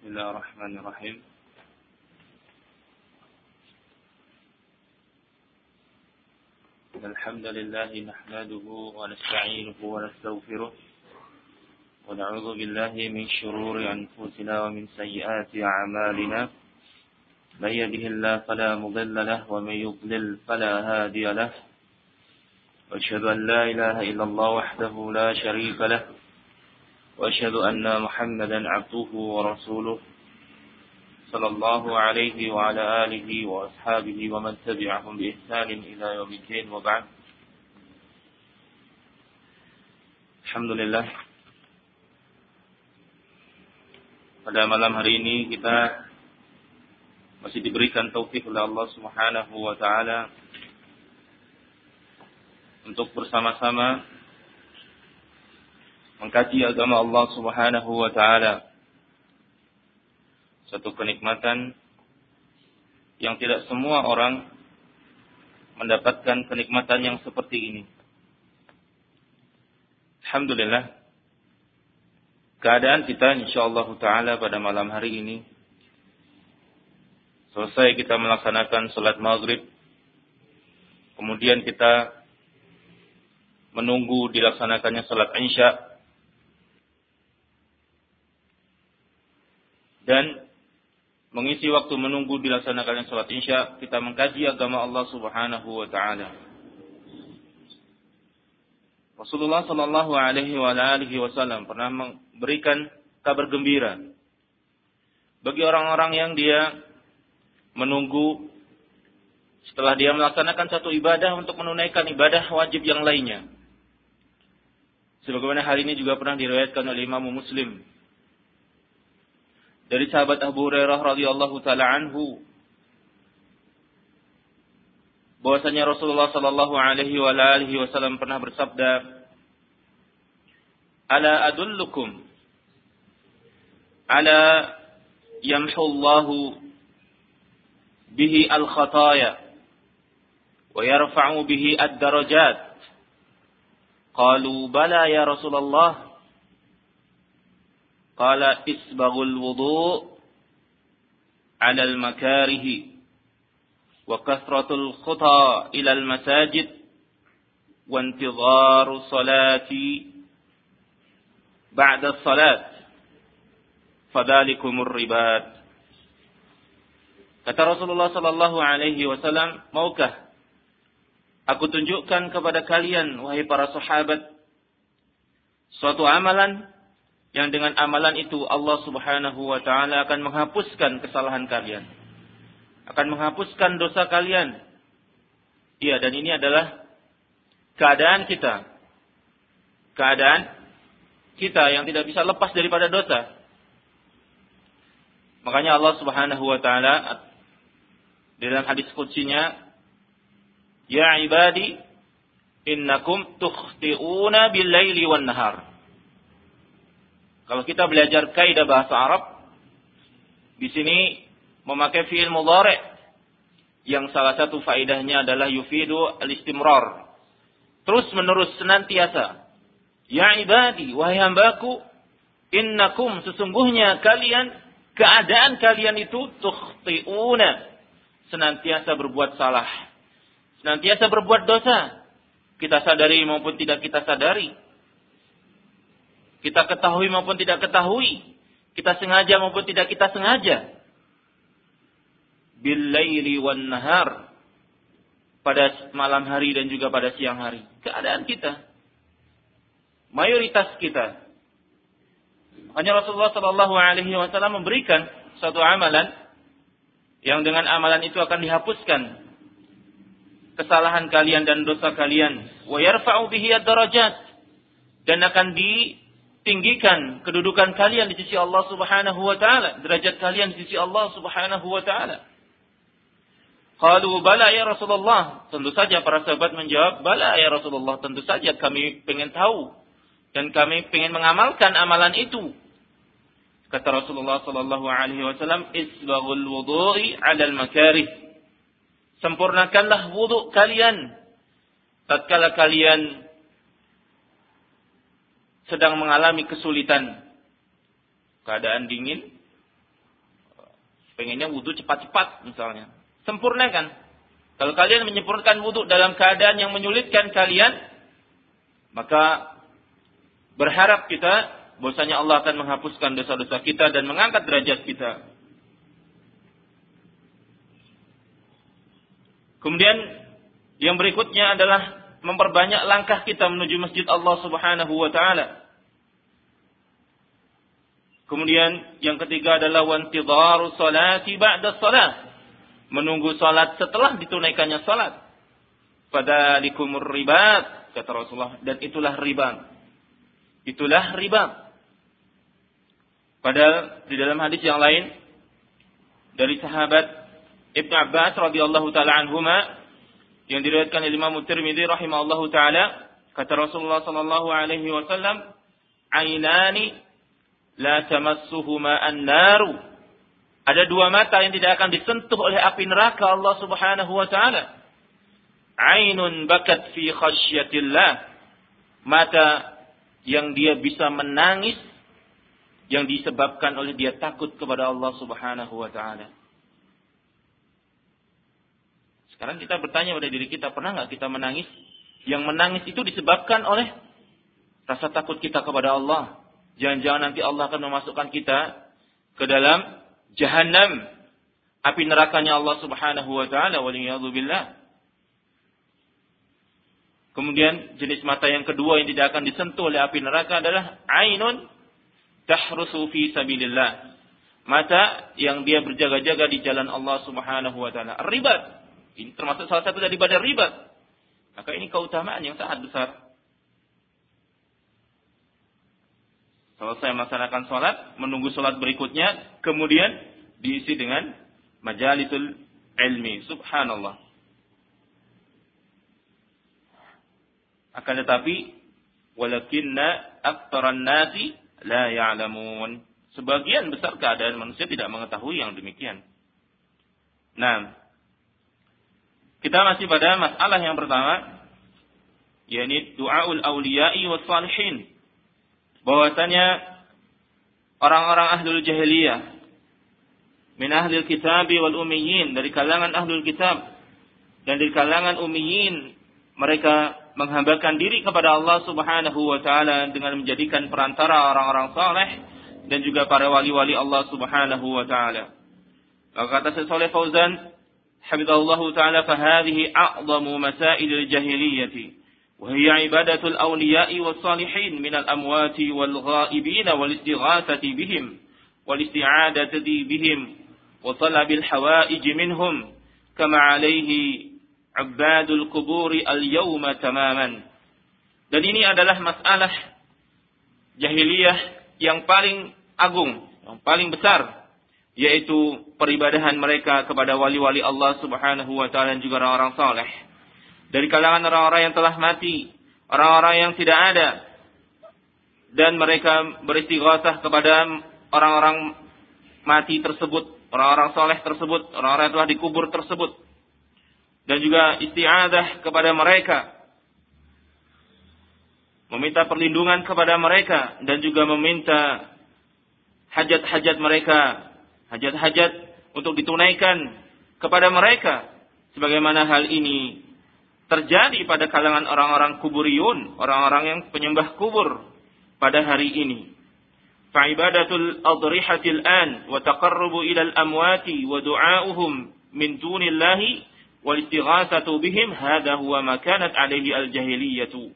بسم الله الرحمن الرحيم. الحمد لله نحمده ونستعينه ونستغفره ونعوذ بالله من شرور أنفسنا ومن سيئات أعمالنا. من يده الله فلا مضل له ومن يضلل فلا هادي له. وأشهد أن لا إله إلا الله وحده لا شريك له. وأشهد أن محمدا عبده ورسوله صلى الله عليه وعلى آله وأصحابه ومن تبعهم بإحسان إلى يوم الدين وبعد الحمد لله pada malam hari ini kita masih diberikan taufik oleh Allah Subhanahu wa taala untuk bersama-sama mengkaji agama Allah Subhanahu wa taala. Satu kenikmatan yang tidak semua orang mendapatkan kenikmatan yang seperti ini. Alhamdulillah keadaan kita insyaallah taala pada malam hari ini selesai kita melaksanakan salat maghrib kemudian kita menunggu dilaksanakannya salat isya dan mengisi waktu menunggu dilaksanakannya salat isya kita mengkaji agama Allah Subhanahu wa taala. Rasulullah sallallahu alaihi wasallam pernah memberikan kabar gembira bagi orang-orang yang dia menunggu setelah dia melaksanakan satu ibadah untuk menunaikan ibadah wajib yang lainnya. Sebagaimana hal ini juga pernah diriwayatkan oleh Imam Muslim dari sahabat Abu Hurairah radhiyallahu taala anhu bahwasanya Rasulullah sallallahu alaihi wa alihi wasallam pernah bersabda Ala adullukum ala yamhullahu bihi al-khataya wa yarfa'u bihi ad-darajat. Qalu bala ya Rasulullah قال اسبغ الوضوء على المكاره وكثرة الخطى إلى المساجد وانتظار الصلاة بعد الصلاة فذلكم الرباد Kata Rasulullah Sallallahu Alaihi Wasallam, maukah aku tunjukkan kepada kalian, wahai para sahabat, suatu amalan yang dengan amalan itu Allah Subhanahu wa taala akan menghapuskan kesalahan kalian. Akan menghapuskan dosa kalian. Iya, dan ini adalah keadaan kita. Keadaan kita yang tidak bisa lepas daripada dosa. Makanya Allah Subhanahu wa taala dalam hadis qudsnya, "Ya ibadi, innakum tukhti'una bil-laili wan-nahar." Kalau kita belajar kaidah bahasa Arab, di sini memakai fiil mudhari yang salah satu faedahnya adalah yufidu al-istimrar. Terus menerus senantiasa. Ya ibadi, wahai hambaku, innakum sesungguhnya kalian keadaan kalian itu tukhti'una senantiasa berbuat salah. Senantiasa berbuat dosa. Kita sadari maupun tidak kita sadari kita ketahui maupun tidak ketahui. Kita sengaja maupun tidak kita sengaja. Billaili wan nahar. Pada malam hari dan juga pada siang hari. Keadaan kita. Mayoritas kita. Hanya Rasulullah Shallallahu Alaihi Wasallam memberikan satu amalan yang dengan amalan itu akan dihapuskan kesalahan kalian dan dosa kalian. Wa yarfa'u dan akan di tinggikan kedudukan kalian di sisi Allah Subhanahu wa taala, derajat kalian di sisi Allah Subhanahu wa taala. Qalu bala ya Rasulullah. Tentu saja para sahabat menjawab, bala ya Rasulullah. Tentu saja kami ingin tahu dan kami ingin mengamalkan amalan itu. Kata Rasulullah sallallahu alaihi wasallam, "Isbaghul wudu'i 'alal makarih." Sempurnakanlah wudu kalian tatkala kalian sedang mengalami kesulitan, keadaan dingin, Pengennya wudhu cepat-cepat misalnya. Sempurnakan. Kalau kalian menyempurnakan wudhu dalam keadaan yang menyulitkan kalian, maka berharap kita bahwasanya Allah akan menghapuskan dosa-dosa kita dan mengangkat derajat kita. Kemudian yang berikutnya adalah memperbanyak langkah kita menuju masjid Allah Subhanahu wa taala. Kemudian yang ketiga adalah wantidharu salati ba'da salat. Menunggu salat setelah ditunaikannya salat. Fadalikumur ribat kata Rasulullah dan itulah riba. Itulah riba. Padahal di dalam hadis yang lain dari sahabat Ibnu Abbas radhiyallahu taala anhuma yang diriwayatkan oleh Imam Tirmidzi rahimahullahu taala kata Rasulullah sallallahu alaihi wasallam ainani la tamassuhuma an-naru. Ada dua mata yang tidak akan disentuh oleh api neraka Allah Subhanahu wa taala. Ainun bakat fi khasyatillah. Mata yang dia bisa menangis yang disebabkan oleh dia takut kepada Allah Subhanahu wa taala. Sekarang kita bertanya pada diri kita, pernah nggak kita menangis? Yang menangis itu disebabkan oleh rasa takut kita kepada Allah. Jangan-jangan nanti Allah akan memasukkan kita ke dalam jahanam. Api nerakanya Allah subhanahu wa ta'ala. Waliyahzubillah. Kemudian jenis mata yang kedua yang tidak akan disentuh oleh api neraka adalah ainun tahrusu fi sabilillah. Mata yang dia berjaga-jaga di jalan Allah Subhanahu wa taala. Ribat. Ini termasuk salah satu dari badan ribat. Maka ini keutamaan yang sangat besar. Selesai melaksanakan sholat, menunggu sholat berikutnya, kemudian diisi dengan majalisul ilmi. Subhanallah. Akan tetapi, walakinna aktaran nasi la ya'lamun. Sebagian besar keadaan manusia tidak mengetahui yang demikian. Nah, kita masih pada masalah yang pertama, yakni du'aul awliya'i was salihin bahwasanya orang-orang ahlul jahiliyah min ahlul kitab wal ummiyin dari kalangan ahlul kitab dan dari kalangan ummiyin mereka menghambakan diri kepada Allah Subhanahu wa taala dengan menjadikan perantara orang-orang saleh dan juga para wali-wali Allah Subhanahu wa taala. Maka kata Syekh Fauzan, hafizallahu taala fa hadhihi a'zamu masail al-jahiliyyah وهي عبادة الأولياء والصالحين من الأموات والغائبين والاستغاثة بهم والاستعادة بهم وطلب الحوائج منهم كما عليه عباد القبور اليوم تماما dan ini adalah masalah jahiliyah yang paling agung, yang paling besar, yaitu peribadahan mereka kepada wali-wali Allah Subhanahu wa taala dan juga orang-orang saleh dari kalangan orang-orang yang telah mati, orang-orang yang tidak ada, dan mereka beristighatsah kepada orang-orang mati tersebut, orang-orang soleh tersebut, orang-orang yang telah dikubur tersebut, dan juga istiadah kepada mereka, meminta perlindungan kepada mereka, dan juga meminta hajat-hajat mereka, hajat-hajat untuk ditunaikan kepada mereka, sebagaimana hal ini terjadi pada kalangan orang-orang kuburiyun, orang-orang yang penyembah kubur pada hari ini. Fa'ibadatul adrihatil an wa taqarrubu ila al-amwati wa du'a'uhum min dunillahi wal istighatsatu bihim hadha huwa ma kanat alayhi al-jahiliyatu.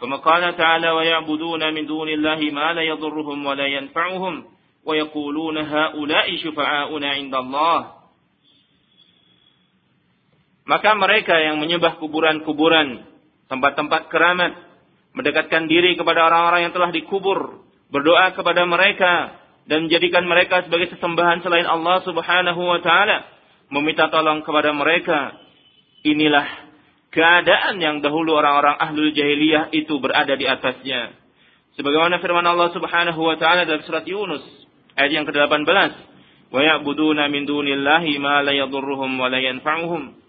Kama qala ta'ala wa ya'buduna min dunillahi ma la yadhurruhum wa la yanfa'uhum wa yaquluna ha'ula'i syufa'auna 'inda Allah maka mereka yang menyembah kuburan-kuburan, tempat-tempat keramat, mendekatkan diri kepada orang-orang yang telah dikubur, berdoa kepada mereka dan menjadikan mereka sebagai sesembahan selain Allah Subhanahu wa taala, meminta tolong kepada mereka. Inilah keadaan yang dahulu orang-orang ahlul jahiliyah itu berada di atasnya. Sebagaimana firman Allah Subhanahu wa taala dalam surat Yunus ayat yang ke-18, "Wa ya'buduna min dunillahi ma la yadhurruhum wa la yanfa'uhum."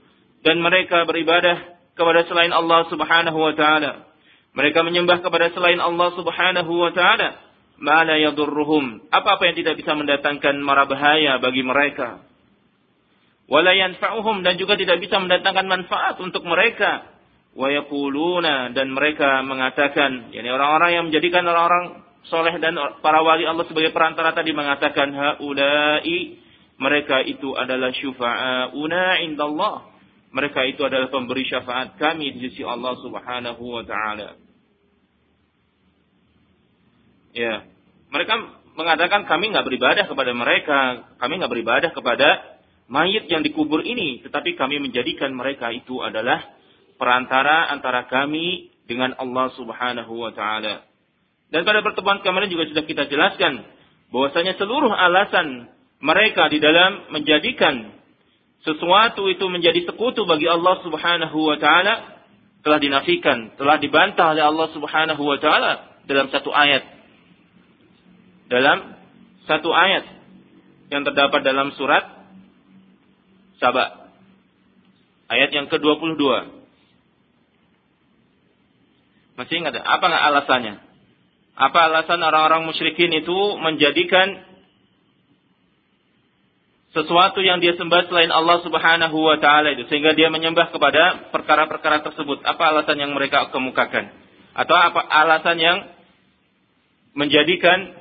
Dan mereka beribadah kepada selain Allah Subhanahu wa taala. Mereka menyembah kepada selain Allah Subhanahu wa taala ma la yadurruhum. Apa-apa yang tidak bisa mendatangkan mara bahaya bagi mereka. Wala yanfa'uhum dan juga tidak bisa mendatangkan manfaat untuk mereka. Wa yaquluna dan mereka mengatakan, yakni orang-orang yang menjadikan orang-orang soleh dan para wali Allah sebagai perantara tadi mengatakan haulai mereka itu adalah syufa'auna indallah. Mereka itu adalah pemberi syafaat kami di sisi Allah Subhanahu wa taala. Ya. Mereka mengatakan kami nggak beribadah kepada mereka, kami nggak beribadah kepada mayit yang dikubur ini, tetapi kami menjadikan mereka itu adalah perantara antara kami dengan Allah Subhanahu wa taala. Dan pada pertemuan kemarin juga sudah kita jelaskan bahwasanya seluruh alasan mereka di dalam menjadikan sesuatu itu menjadi sekutu bagi Allah Subhanahu wa taala telah dinafikan, telah dibantah oleh Allah Subhanahu wa taala dalam satu ayat. Dalam satu ayat yang terdapat dalam surat Saba. Ayat yang ke-22. Masih ingat apa alasannya? Apa alasan orang-orang musyrikin itu menjadikan sesuatu yang dia sembah selain Allah Subhanahu wa taala itu sehingga dia menyembah kepada perkara-perkara tersebut. Apa alasan yang mereka kemukakan? Atau apa alasan yang menjadikan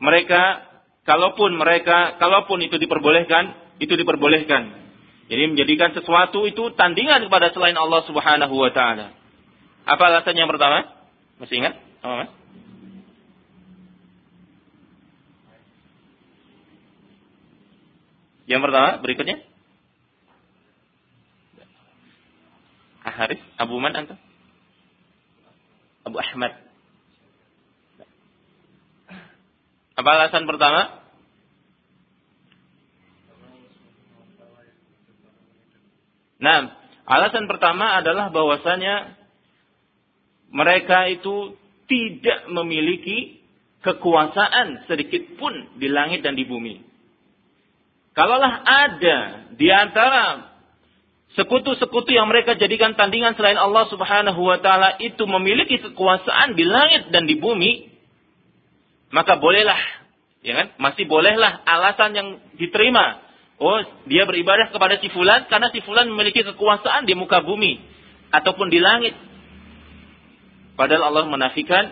mereka kalaupun mereka kalaupun itu diperbolehkan, itu diperbolehkan. Jadi menjadikan sesuatu itu tandingan kepada selain Allah Subhanahu wa taala. Apa alasan yang pertama? Masih ingat? Apa, Mas? Yang pertama, berikutnya. Haris, Abu Man antum? Abu Ahmad. Apa alasan pertama? Nah, alasan pertama adalah bahwasanya mereka itu tidak memiliki kekuasaan sedikit pun di langit dan di bumi. Kalaulah ada di antara sekutu-sekutu yang mereka jadikan tandingan selain Allah Subhanahu wa taala itu memiliki kekuasaan di langit dan di bumi, maka bolehlah, ya kan? Masih bolehlah alasan yang diterima. Oh, dia beribadah kepada si fulan karena si fulan memiliki kekuasaan di muka bumi ataupun di langit. Padahal Allah menafikan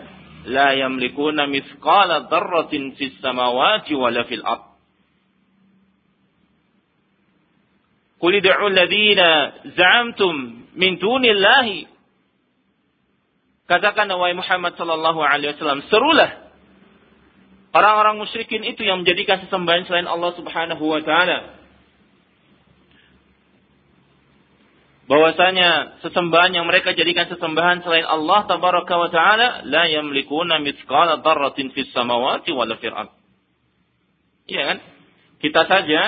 la yamlikuna mithqala dzarratin fis samawati wala fil ard. Qul id'u alladhina za'amtum min dunillahi. Katakan wahai Muhammad sallallahu alaihi wasallam, serulah orang-orang musyrikin itu yang menjadikan sesembahan selain Allah Subhanahu wa taala. bahwasanya sesembahan yang mereka jadikan sesembahan selain Allah tabaraka wa taala la yamlikuna mithqala dzarratin fis samawati wala fil. Iya kan? Kita saja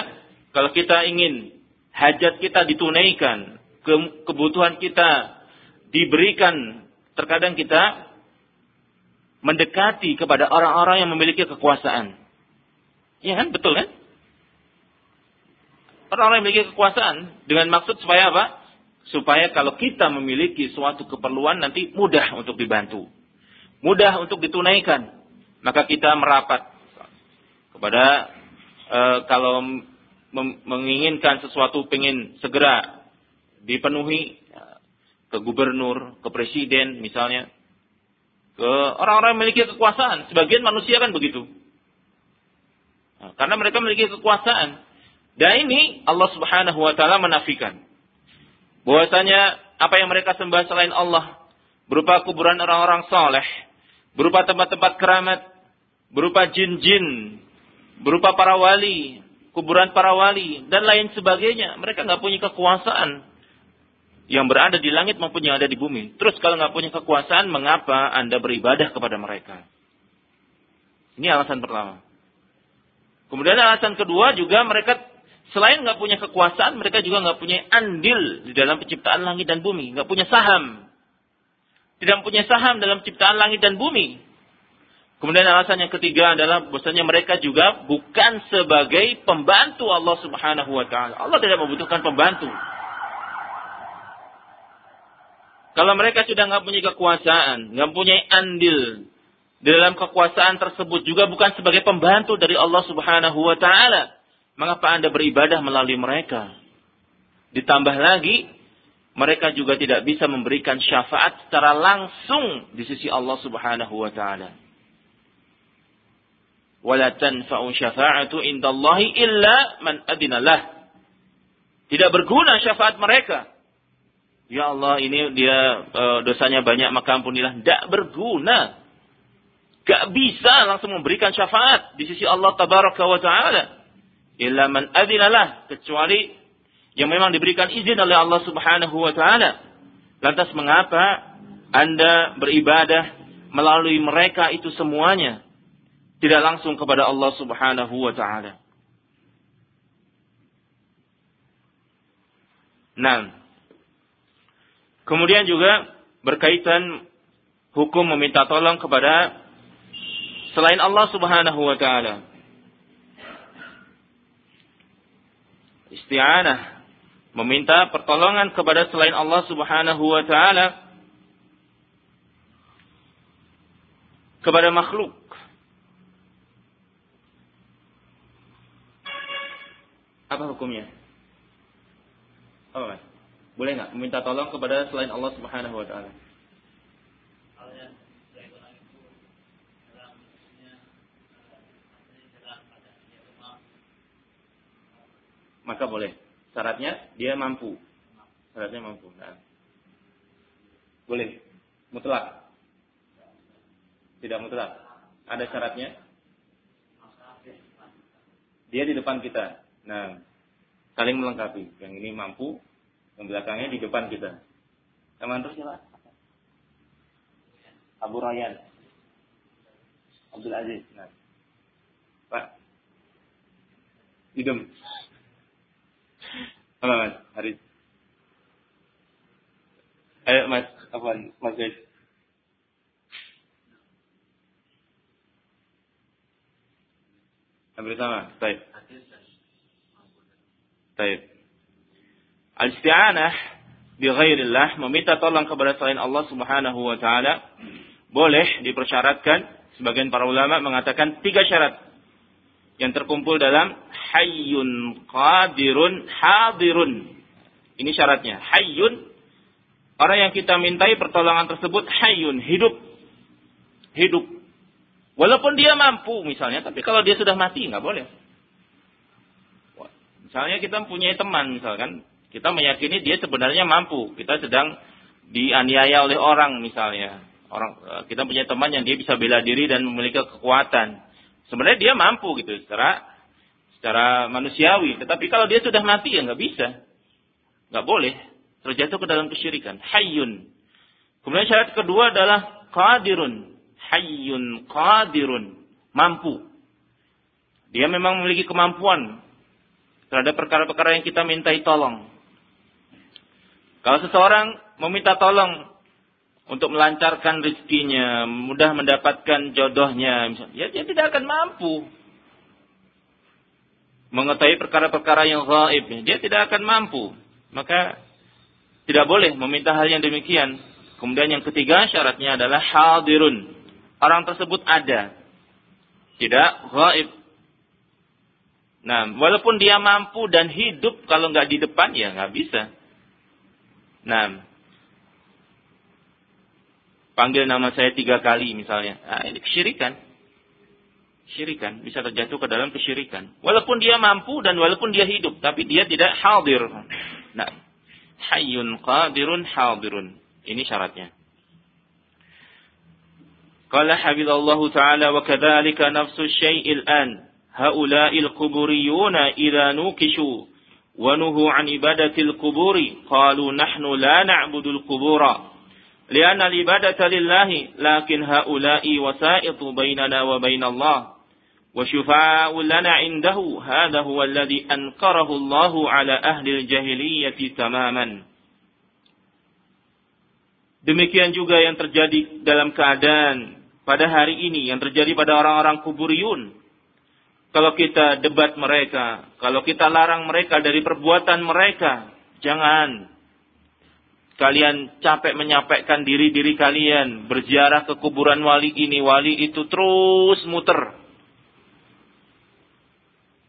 kalau kita ingin hajat kita ditunaikan, ke, kebutuhan kita diberikan, terkadang kita mendekati kepada orang-orang yang memiliki kekuasaan. Iya kan? Betul kan? Orang-orang yang memiliki kekuasaan dengan maksud supaya apa? Supaya kalau kita memiliki suatu keperluan nanti mudah untuk dibantu. Mudah untuk ditunaikan. Maka kita merapat kepada e, kalau menginginkan sesuatu pengen segera dipenuhi ke gubernur, ke presiden misalnya, ke orang-orang yang memiliki kekuasaan. Sebagian manusia kan begitu. Nah, karena mereka memiliki kekuasaan. Dan ini Allah Subhanahu wa taala menafikan. Bahwasanya apa yang mereka sembah selain Allah berupa kuburan orang-orang soleh, berupa tempat-tempat keramat, berupa jin-jin, berupa para wali, kuburan para wali dan lain sebagainya. Mereka nggak punya kekuasaan yang berada di langit maupun yang ada di bumi. Terus kalau nggak punya kekuasaan, mengapa anda beribadah kepada mereka? Ini alasan pertama. Kemudian alasan kedua juga mereka selain nggak punya kekuasaan, mereka juga nggak punya andil di dalam penciptaan langit dan bumi, nggak punya saham. Tidak punya saham dalam penciptaan langit dan bumi. Kemudian alasan yang ketiga adalah bahwasanya mereka juga bukan sebagai pembantu Allah Subhanahu wa taala. Allah tidak membutuhkan pembantu. Kalau mereka sudah nggak punya kekuasaan, nggak punya andil di dalam kekuasaan tersebut juga bukan sebagai pembantu dari Allah Subhanahu wa taala. Mengapa Anda beribadah melalui mereka? Ditambah lagi, mereka juga tidak bisa memberikan syafaat secara langsung di sisi Allah Subhanahu wa taala. Wala tanfa'u syafa'atu indallahi illa man adinalah. Tidak berguna syafaat mereka. Ya Allah, ini dia e, dosanya banyak maka ampunilah. Tidak berguna. Gak bisa langsung memberikan syafaat di sisi Allah tabaraka wa ta'ala. Illa man adinalah. Kecuali yang memang diberikan izin oleh Allah subhanahu wa ta'ala. Lantas mengapa Anda beribadah melalui mereka itu semuanya? Tidak langsung kepada Allah subhanahu wa ta'ala. Nah, kemudian juga berkaitan hukum meminta tolong kepada selain Allah Subhanahu wa taala. Isti'anah meminta pertolongan kepada selain Allah Subhanahu wa taala kepada makhluk. Apa hukumnya? Mas? Boleh nggak meminta tolong kepada selain Allah Subhanahu wa taala? maka boleh. Syaratnya dia mampu. Syaratnya mampu. Nah. Boleh. Mutlak. Tidak mutlak. Ada syaratnya? Dia di depan kita. Nah, saling melengkapi. Yang ini mampu, yang belakangnya di depan kita. Teman terus ya, Abu Rayyan. Abdul Aziz. Nah. Pak. Idem. Apa mas? Haris. Ayo mas, apa mas guys? Bersama, baik. Baik. Al-isti'anah bi ghairillah meminta tolong kepada selain Allah Subhanahu wa taala boleh dipersyaratkan sebagian para ulama mengatakan tiga syarat yang terkumpul dalam hayyun qadirun hadirun. Ini syaratnya. Hayyun orang yang kita mintai pertolongan tersebut hayyun hidup. Hidup. Walaupun dia mampu misalnya, tapi kalau dia sudah mati nggak boleh. Misalnya kita mempunyai teman misalkan, kita meyakini dia sebenarnya mampu. Kita sedang dianiaya oleh orang misalnya. Orang kita punya teman yang dia bisa bela diri dan memiliki kekuatan. Sebenarnya dia mampu gitu secara secara manusiawi. Tetapi kalau dia sudah mati ya nggak bisa, nggak boleh terjatuh ke dalam kesyirikan. Hayyun. Kemudian syarat kedua adalah qadirun. Hayyun qadirun. Mampu. Dia memang memiliki kemampuan terhadap perkara-perkara yang kita mintai tolong. Kalau seseorang meminta tolong untuk melancarkan rezekinya, mudah mendapatkan jodohnya, misalnya, ya dia tidak akan mampu mengetahui perkara-perkara yang gaib, dia tidak akan mampu. Maka tidak boleh meminta hal yang demikian. Kemudian yang ketiga syaratnya adalah hadirun. Orang tersebut ada. Tidak gaib. Nah, walaupun dia mampu dan hidup kalau nggak di depan ya nggak bisa. Nah, panggil nama saya tiga kali misalnya. Nah, ini kesyirikan. Syirikan. Bisa terjatuh ke dalam kesyirikan. Walaupun dia mampu dan walaupun dia hidup. Tapi dia tidak hadir. Nah. Hayyun qadirun hadirun. Ini syaratnya. Qala hafizallahu ta'ala wa kadzalika nafsu syai'il an haula'il quburiyuna idza nukishu wa nuhu an ibadatil quburi qalu nahnu la na'budul qubura li'anna al-ibadata lillahi lakin haula'i wasa'itu bainana wa bainallah wa syufa'u lana indahu hadha huwa alladhi anqarahu Allahu Demikian juga yang terjadi dalam keadaan pada hari ini yang terjadi pada orang-orang kuburiyun kalau kita debat mereka, kalau kita larang mereka dari perbuatan mereka, jangan. kalian capek menyapekkan diri-diri kalian berziarah ke kuburan wali ini, wali itu terus muter.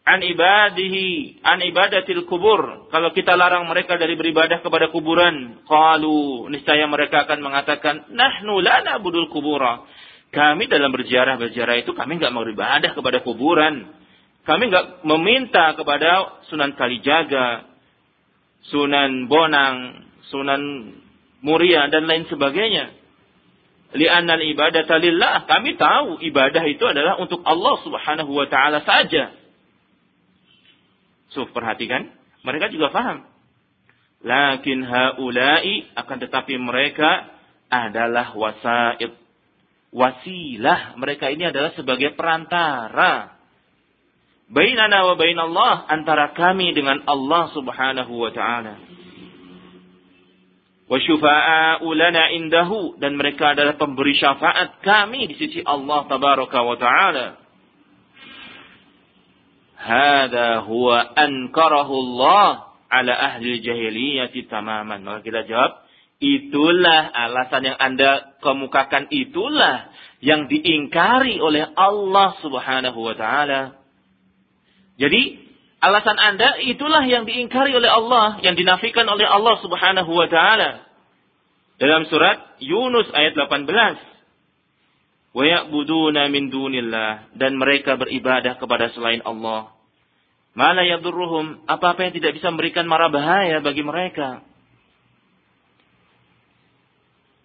An ibadihi, an ibadatil kubur. Kalau kita larang mereka dari beribadah kepada kuburan, qalu niscaya mereka akan mengatakan, nahnu la na'budul kubura. Kami dalam berziarah-berziarah itu kami enggak mau beribadah kepada kuburan. Kami enggak meminta kepada Sunan Kalijaga, Sunan Bonang, Sunan Muria dan lain sebagainya. Li'annal ibadah lillah. Kami tahu ibadah itu adalah untuk Allah Subhanahu wa taala saja. So, perhatikan, mereka juga paham. Lakin haula'i akan tetapi mereka adalah wasaid. Wasilah, mereka ini adalah sebagai perantara. Bainana wa bainallah antara kami dengan Allah Subhanahu wa taala wa syufa'a'u lana indahu dan mereka adalah pemberi syafaat kami di sisi Allah tabaraka wa taala. Hada huwa ankarahu Allah ala ahli jahiliyati tamaman. Maka kita jawab, itulah alasan yang Anda kemukakan itulah yang diingkari oleh Allah Subhanahu wa taala. Jadi Alasan Anda itulah yang diingkari oleh Allah, yang dinafikan oleh Allah Subhanahu wa taala. Dalam surat Yunus ayat 18. Wa ya'buduna min dunillah dan mereka beribadah kepada selain Allah. Mana yadurruhum, apa-apa yang tidak bisa memberikan mara bahaya bagi mereka.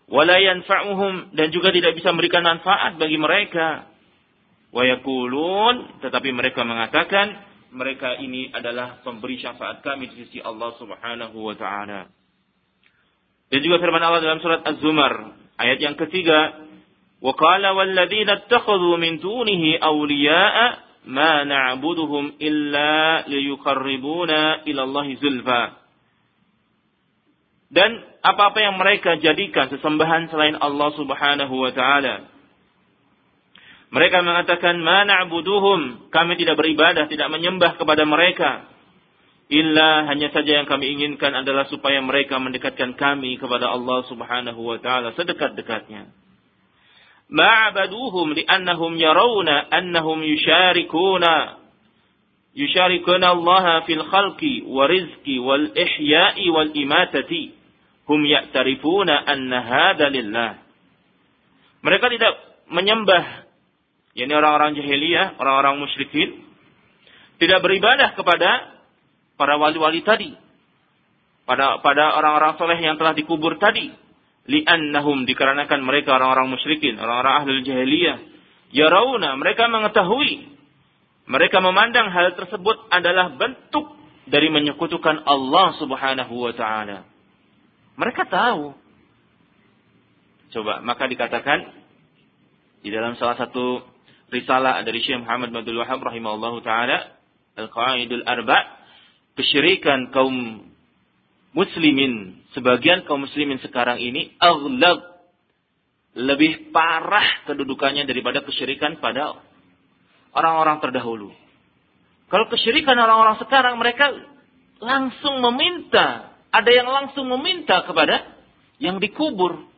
Wala yanfa'uhum dan juga tidak bisa memberikan manfaat bagi mereka. Wa yakulun, tetapi mereka mengatakan mereka ini adalah pemberi syafaat kami di sisi Allah Subhanahu wa taala. Dan juga firman Allah dalam surat Az-Zumar ayat yang ketiga, "Wa qala walladzina ittakhadhu min dunihi awliya'a ma na'buduhum illa liyuqarribuna ila Allah zulfa." Dan apa-apa yang mereka jadikan sesembahan selain Allah Subhanahu wa taala, mereka mengatakan, mana na'buduhum." Kami tidak beribadah, tidak menyembah kepada mereka. Illa hanya saja yang kami inginkan adalah supaya mereka mendekatkan kami kepada Allah Subhanahu wa taala sedekat-dekatnya. Ma'abaduhum li'annahum yarawna annahum yusharikuna yusharikuna Allah fil khalqi wa rizqi wal ihya'i wal imatati. Hum ya'tarifuna anna hadha lillah. Mereka tidak menyembah yakni orang-orang jahiliyah, orang-orang musyrikin, tidak beribadah kepada para wali-wali tadi. Pada pada orang-orang soleh yang telah dikubur tadi. Li'annahum dikarenakan mereka orang-orang musyrikin, orang-orang ahli jahiliyah. Yarawna, mereka mengetahui. Mereka memandang hal tersebut adalah bentuk dari menyekutukan Allah subhanahu wa ta'ala. Mereka tahu. Coba, maka dikatakan di dalam salah satu risalah dari Syekh Muhammad bin Abdul Wahab rahimahullah taala Al-Qaidul Arba kesyirikan kaum muslimin sebagian kaum muslimin sekarang ini aghlab lebih parah kedudukannya daripada kesyirikan pada orang-orang terdahulu. Kalau kesyirikan orang-orang sekarang mereka langsung meminta, ada yang langsung meminta kepada yang dikubur.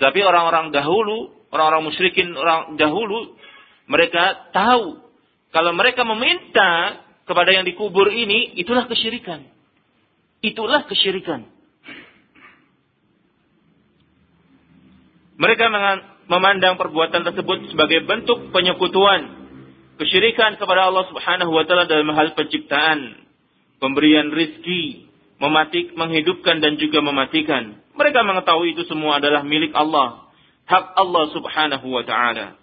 Tapi orang-orang dahulu orang-orang musyrikin orang dahulu mereka tahu kalau mereka meminta kepada yang dikubur ini itulah kesyirikan. Itulah kesyirikan. Mereka memandang perbuatan tersebut sebagai bentuk penyekutuan kesyirikan kepada Allah Subhanahu wa taala dalam hal penciptaan, pemberian rizki, mematik, menghidupkan dan juga mematikan. Mereka mengetahui itu semua adalah milik Allah hak Allah Subhanahu wa taala.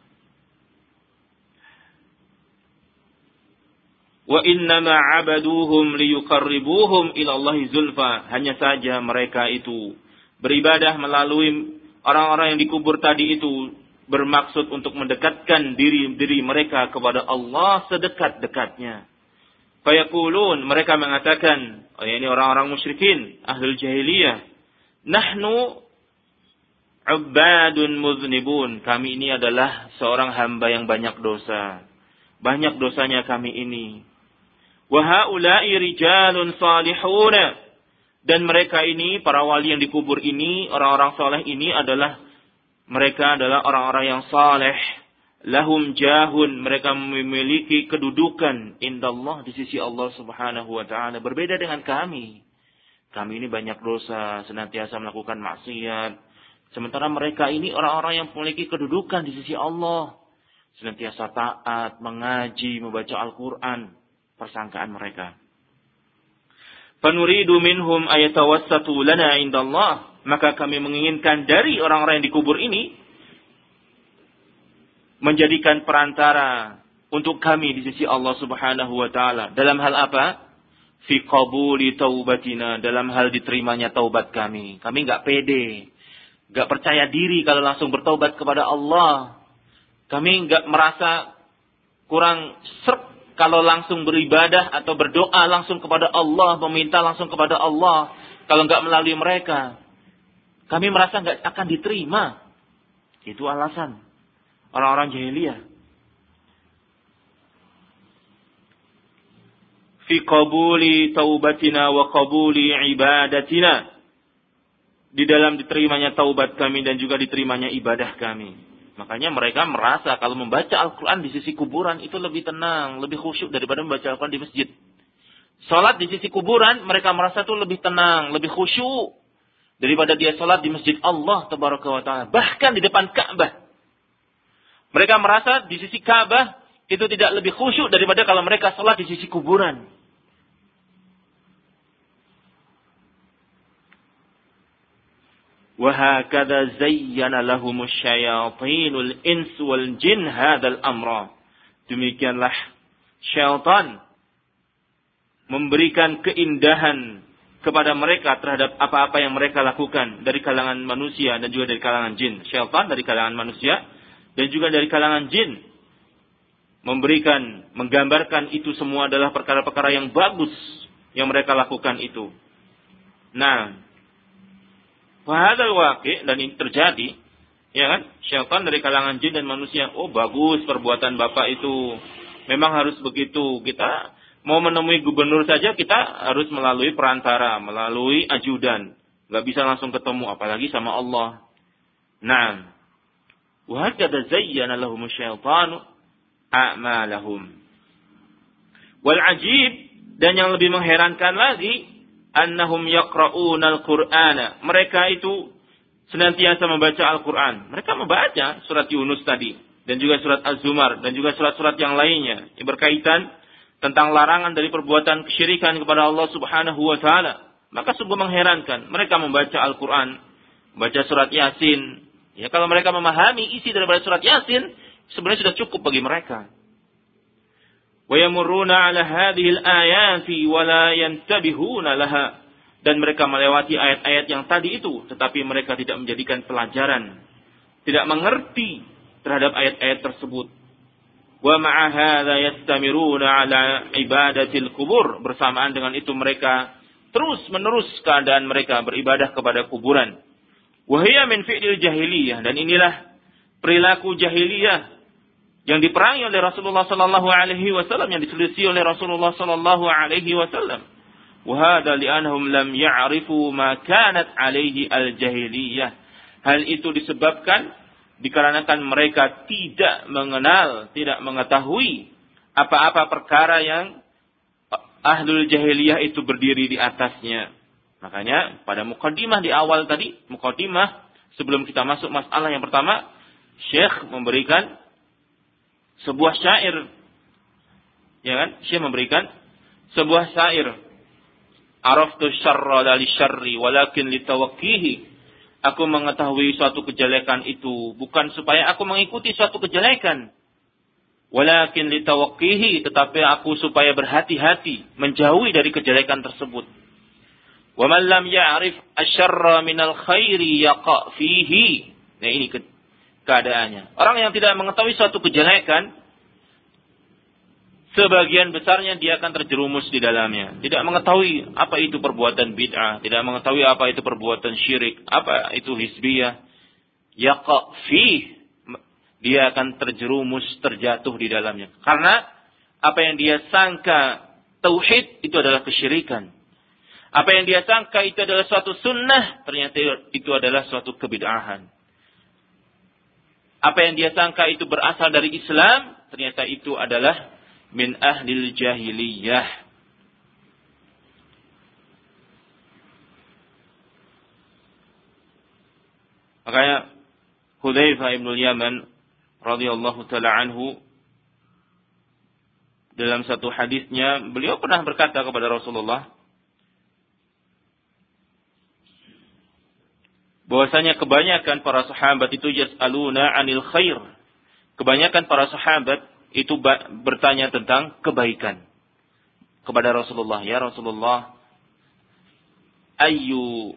Wa innama abaduhum liyuqarribuhum ila zulfa. Hanya saja mereka itu beribadah melalui orang-orang yang dikubur tadi itu bermaksud untuk mendekatkan diri diri mereka kepada Allah sedekat-dekatnya. Fayaqulun mereka mengatakan, oh ini orang-orang musyrikin, ahlul jahiliyah, nahnu Ubadun muznibun. Kami ini adalah seorang hamba yang banyak dosa. Banyak dosanya kami ini. Wahaulai rijalun salihuna. Dan mereka ini, para wali yang dikubur ini, orang-orang soleh ini adalah mereka adalah orang-orang yang saleh. Lahum jahun, mereka memiliki kedudukan indallah di sisi Allah Subhanahu wa taala. Berbeda dengan kami. Kami ini banyak dosa, senantiasa melakukan maksiat. Sementara mereka ini orang-orang yang memiliki kedudukan di sisi Allah. Senantiasa taat, mengaji, membaca Al-Quran. Persangkaan mereka. Fanuridu minhum ayatawassatu lana indallah. Maka kami menginginkan dari orang-orang yang dikubur ini menjadikan perantara untuk kami di sisi Allah Subhanahu wa taala. Dalam hal apa? Fi qabuli taubatina, dalam hal diterimanya taubat kami. Kami enggak pede, enggak percaya diri kalau langsung bertaubat kepada Allah. Kami enggak merasa kurang serp kalau langsung beribadah atau berdoa langsung kepada Allah, meminta langsung kepada Allah, kalau nggak melalui mereka, kami merasa nggak akan diterima. Itu alasan orang-orang jahiliyah. Fi qabuli taubatina wa qabuli ibadatina. Di dalam diterimanya taubat kami dan juga diterimanya ibadah kami. Makanya mereka merasa kalau membaca Al-Quran di sisi kuburan itu lebih tenang, lebih khusyuk daripada membaca Al-Quran di masjid. Salat di sisi kuburan mereka merasa itu lebih tenang, lebih khusyuk daripada dia salat di masjid Allah taala, bahkan di depan Ka'bah. Mereka merasa di sisi Ka'bah itu tidak lebih khusyuk daripada kalau mereka salat di sisi kuburan. وهكذا زين لهم الشياطين الإنس والجن هذا الأمر demikianlah syaitan memberikan keindahan kepada mereka terhadap apa-apa yang mereka lakukan dari kalangan manusia dan juga dari kalangan jin. Syaitan dari kalangan manusia dan juga dari kalangan jin memberikan, menggambarkan itu semua adalah perkara-perkara yang bagus yang mereka lakukan itu. Nah, Wahadal waqi dan ini terjadi, ya kan? Syaitan dari kalangan jin dan manusia, oh bagus perbuatan bapak itu, memang harus begitu. Kita mau menemui gubernur saja kita harus melalui perantara, melalui ajudan, nggak bisa langsung ketemu, apalagi sama Allah. Nah, zayyana lahum syaitanu a'malahum. Wal ajib dan yang lebih mengherankan lagi annahum yaqra'unal Qur'ana. Mereka itu senantiasa membaca Al-Qur'an. Mereka membaca surat Yunus tadi dan juga surat Az-Zumar dan juga surat-surat yang lainnya yang berkaitan tentang larangan dari perbuatan kesyirikan kepada Allah Subhanahu wa taala. Maka sungguh mengherankan mereka membaca Al-Qur'an, membaca surat Yasin. Ya kalau mereka memahami isi daripada surat Yasin, sebenarnya sudah cukup bagi mereka. ويمرون على هذه الآيات ولا ينتبهون لها dan mereka melewati ayat-ayat yang tadi itu tetapi mereka tidak menjadikan pelajaran tidak mengerti terhadap ayat-ayat tersebut wa ma'a hadza yastamiruna ala ibadatil kubur bersamaan dengan itu mereka terus menerus keadaan mereka beribadah kepada kuburan wahia min fi'lil jahiliyah dan inilah perilaku jahiliyah yang diperangi oleh Rasulullah sallallahu alaihi wasallam yang diselisih oleh Rasulullah sallallahu alaihi wasallam. Wahada li'anhum lam ya'rifu ma kanat alaihi al-jahiliyah. Hal itu disebabkan dikarenakan mereka tidak mengenal, tidak mengetahui apa-apa perkara yang ahlul jahiliyah itu berdiri di atasnya. Makanya pada mukaddimah di awal tadi, mukaddimah sebelum kita masuk masalah yang pertama, Syekh memberikan sebuah syair. Ya kan? Syekh memberikan sebuah syair. Araftu syarra lali syarri walakin litawakkihi. Aku mengetahui suatu kejelekan itu bukan supaya aku mengikuti suatu kejelekan. Walakin litawakkihi tetapi aku supaya berhati-hati menjauhi dari kejelekan tersebut. Man lam ya'rif asyarra minal khairi yaqa fihi. Nah ini keadaannya. Orang yang tidak mengetahui suatu kejelekan, sebagian besarnya dia akan terjerumus di dalamnya. Tidak mengetahui apa itu perbuatan bid'ah, tidak mengetahui apa itu perbuatan syirik, apa itu hizbiyah. Yaqa fi dia akan terjerumus, terjatuh di dalamnya. Karena apa yang dia sangka tauhid itu adalah kesyirikan. Apa yang dia sangka itu adalah suatu sunnah, ternyata itu adalah suatu kebid'ahan. Apa yang dia sangka itu berasal dari Islam, ternyata itu adalah min ahlil jahiliyah. Makanya Hudzaifah ibn Yaman radhiyallahu taala anhu dalam satu hadisnya beliau pernah berkata kepada Rasulullah bahwasanya kebanyakan para sahabat itu yas'aluna 'anil khair. Kebanyakan para sahabat itu bertanya tentang kebaikan kepada Rasulullah. Ya Rasulullah, ayu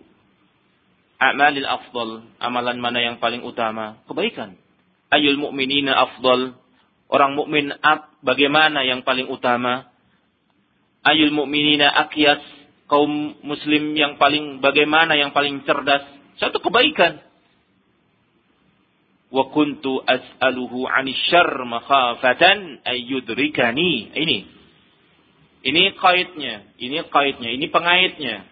a'malil afdal, amalan mana yang paling utama? Kebaikan. Ayul mu'minina afdal, orang mukmin bagaimana yang paling utama? Ayul mu'minina akyas, kaum muslim yang paling bagaimana yang paling cerdas? Satu kebaikan. Wa kuntu as'aluhu 'ani syarr makhafatan ayyudrikani. Ini. Ini kaitnya, ini kaitnya, ini pengaitnya.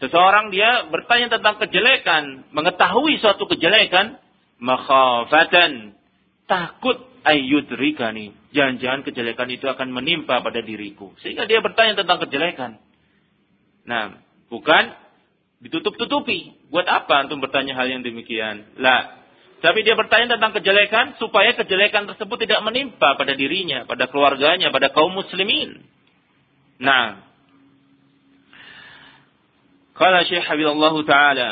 Seseorang dia bertanya tentang kejelekan, mengetahui suatu kejelekan, makhafatan, takut ayyudrikani. Jangan-jangan kejelekan itu akan menimpa pada diriku. Sehingga dia bertanya tentang kejelekan. Nah, bukan ditutup-tutupi. Buat apa antum bertanya hal yang demikian? Lah. Tapi dia bertanya tentang kejelekan supaya kejelekan tersebut tidak menimpa pada dirinya, pada keluarganya, pada kaum muslimin. Nah. Qala Syekh Habibullah Ta'ala,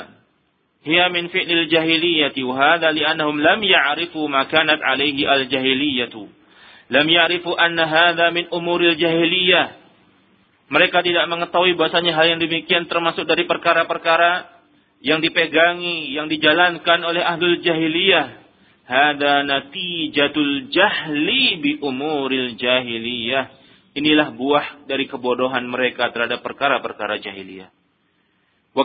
"Hiya min fi'lil jahiliyati wa hadha li'annahum lam ya'rifu ma kanat 'alayhi al-jahiliyatu. Lam ya'rifu anna hadha min umuril jahiliyah." Mereka tidak mengetahui bahasanya hal yang demikian termasuk dari perkara-perkara yang dipegangi, yang dijalankan oleh ahlul jahiliyah. Hada natijatul jahli bi umuril jahiliyah. Inilah buah dari kebodohan mereka terhadap perkara-perkara jahiliyah. Wa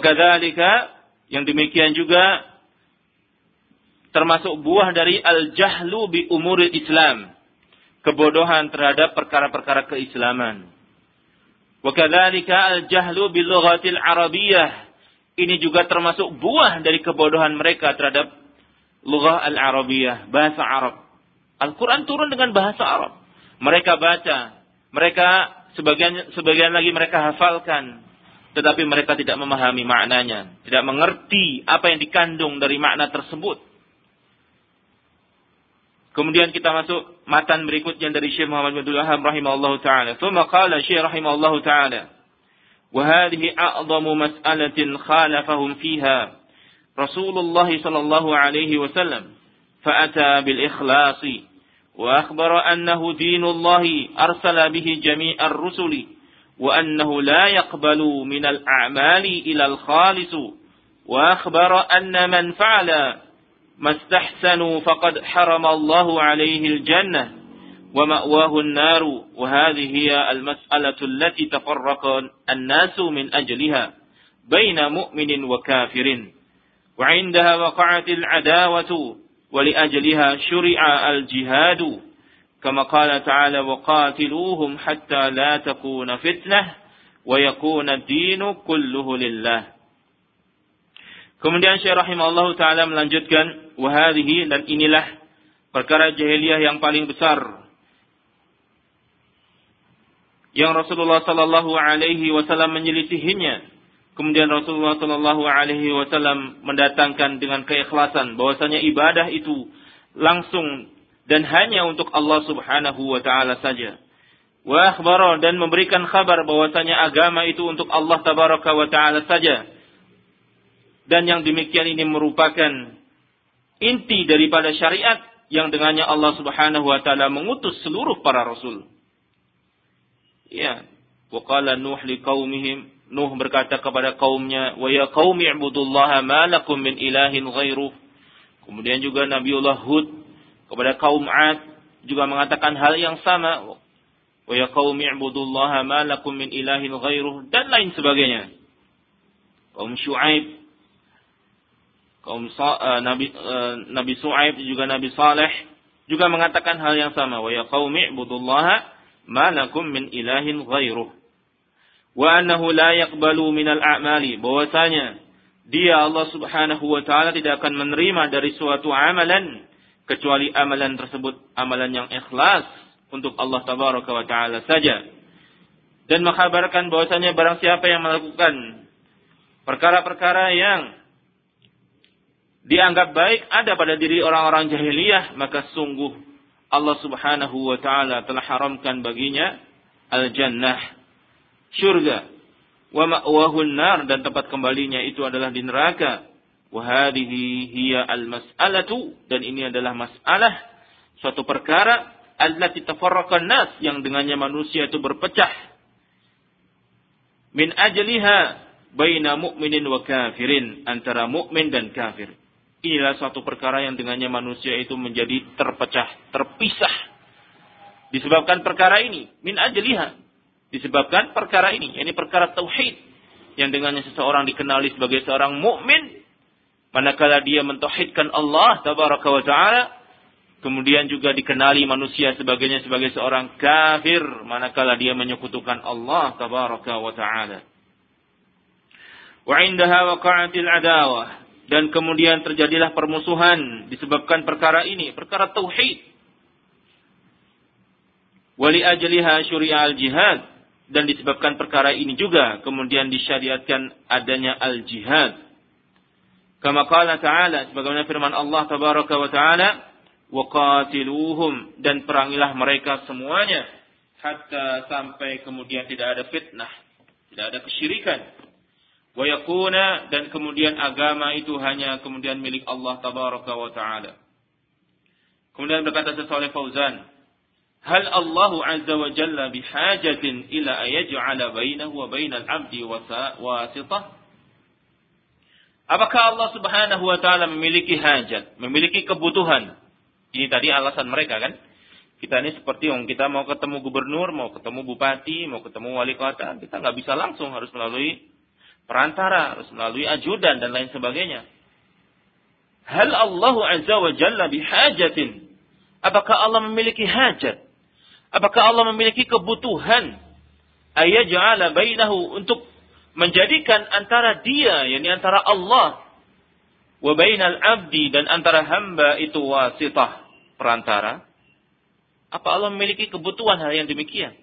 yang demikian juga termasuk buah dari al-jahlu bi umuril Islam. Kebodohan terhadap perkara-perkara keislaman. Wakadzalika al-jahlu bil lughatil. Ini juga termasuk buah dari kebodohan mereka terhadap lughah al-arabiyyah, bahasa Arab. Al-Quran turun dengan bahasa Arab. Mereka baca, mereka sebagian sebagian lagi mereka hafalkan, tetapi mereka tidak memahami maknanya, tidak mengerti apa yang dikandung dari makna tersebut. Kemudian kita masuk matan berikutnya dari Syekh Muhammad bin Abdul Wahab rahimahullahu taala. Thumma qala Syekh rahimahullahu taala, "Wa hadhihi a'zamu mas'alatin khalafahum fiha Rasulullah sallallahu alaihi wasallam fa'ata bil ikhlasi wa akhbara annahu dinullah arsala bihi jami'ar rusuli wa annahu la yaqbalu min al-a'mali ila al-khalis wa akhbara anna man fa'ala ما استحسنوا فقد حرم الله عليه الجنة ومأواه النار. وهذه هي المسألة التي تفرق الناس من أجلها بين مؤمن وكافر. وعندها وقعت العداوة ولأجلها شرع الجهاد. كما قال تعالى وقاتلوهم حتى لا تكون فتنة ويكون الدين كله لله. Kemudian Syekh rahimahullah taala melanjutkan wahadhihi dan inilah perkara jahiliyah yang paling besar yang Rasulullah sallallahu alaihi wasallam menyelisihinya. Kemudian Rasulullah sallallahu alaihi wasallam mendatangkan dengan keikhlasan bahwasanya ibadah itu langsung dan hanya untuk Allah Subhanahu wa taala saja. Wa dan memberikan kabar bahwasanya agama itu untuk Allah tabaraka wa taala saja dan yang demikian ini merupakan inti daripada syariat yang dengannya Allah Subhanahu wa taala mengutus seluruh para rasul. Ya, wa qala Nuh liqaumihim Nuh berkata kepada kaumnya, "Wa ya qaumi ibudullaha ma lakum min ilahin ghairu." Kemudian juga Nabiullah Hud kepada kaum Ad juga mengatakan hal yang sama. "Wa ya qaumi ibudullaha ma lakum min ilahin ghairu" dan lain sebagainya. Kaum Syuaib kaum uh, Nabi uh, Nabi Su'aib juga Nabi Saleh juga mengatakan hal yang sama. Wa ya qaumi ibudullaha ma lakum min ilahin ghairuh. Wa annahu la yaqbalu minal a'mali. Bahwasanya dia Allah Subhanahu wa taala tidak akan menerima dari suatu amalan kecuali amalan tersebut amalan yang ikhlas untuk Allah tabaraka wa taala saja. Dan mengkabarkan bahwasanya barang siapa yang melakukan perkara-perkara yang dianggap baik ada pada diri orang-orang jahiliyah maka sungguh Allah Subhanahu wa taala telah haramkan baginya al-jannah surga wa ma'wahun nar dan tempat kembalinya itu adalah di neraka. Wa hadhihi hiya al-mas'alatu dan ini adalah masalah suatu perkara allati tafarraqa nas yang dengannya manusia itu berpecah. Min ajliha baina mu'minin wa kafirin antara mukmin dan kafir inilah suatu perkara yang dengannya manusia itu menjadi terpecah terpisah. Disebabkan perkara ini min ajliha Disebabkan perkara ini, ini perkara tauhid yang dengannya seseorang dikenali sebagai seorang mukmin manakala dia mentauhidkan Allah tabaraka wa taala kemudian juga dikenali manusia sebagainya sebagai seorang kafir manakala dia menyekutukan Allah tabaraka wa taala. Wa indaha waqa'atil adawah dan kemudian terjadilah permusuhan disebabkan perkara ini perkara tauhid wali ajliha syuri'al jihad dan disebabkan perkara ini juga kemudian disyariatkan adanya al-jihad. Kama qala ta'ala sebagaimana firman Allah tabaraka wa ta'ala wa qatiluhum dan perangilah mereka semuanya hatta sampai kemudian tidak ada fitnah, tidak ada kesyirikan. Wa yakuna dan kemudian agama itu hanya kemudian milik Allah tabaraka wa ta'ala. Kemudian berkata Saleh Fauzan, Hal Allah azza wa jalla bihajatin ila ayaj'ala bainahu wa bainal abdi wasitah? Apakah Allah Subhanahu wa taala memiliki hajat, memiliki kebutuhan? Ini tadi alasan mereka kan? Kita ini seperti yang kita mau ketemu gubernur, mau ketemu bupati, mau ketemu wali kota, kita nggak bisa langsung harus melalui perantara, harus melalui ajudan dan lain sebagainya. Hal Allah azza wa jalla bihajatin? Apakah Allah memiliki hajat? Apakah Allah memiliki kebutuhan ayaj'ala bainahu untuk menjadikan antara dia yakni antara Allah wa bainal abdi dan antara hamba itu wasitah perantara? Apa Allah memiliki kebutuhan hal yang demikian?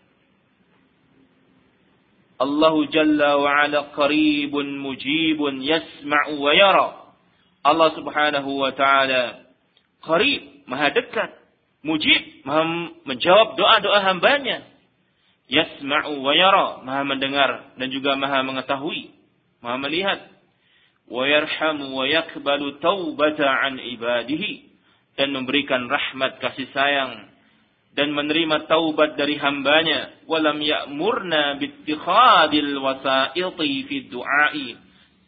Allah Jalla wa Ala qaribun mujibun yasma'u wa yara. Allah Subhanahu wa taala qarib, maha dekat, Mujib, maha menjawab doa-doa hambanya. Yasma'u wa yara, maha mendengar dan juga maha mengetahui, maha melihat. Wa yarhamu wa yakbalu taubata an ibadihi. Dan memberikan rahmat kasih sayang dan menerima taubat dari hambanya. Walam ya'murna bittikhadil wasaiti fi du'ai.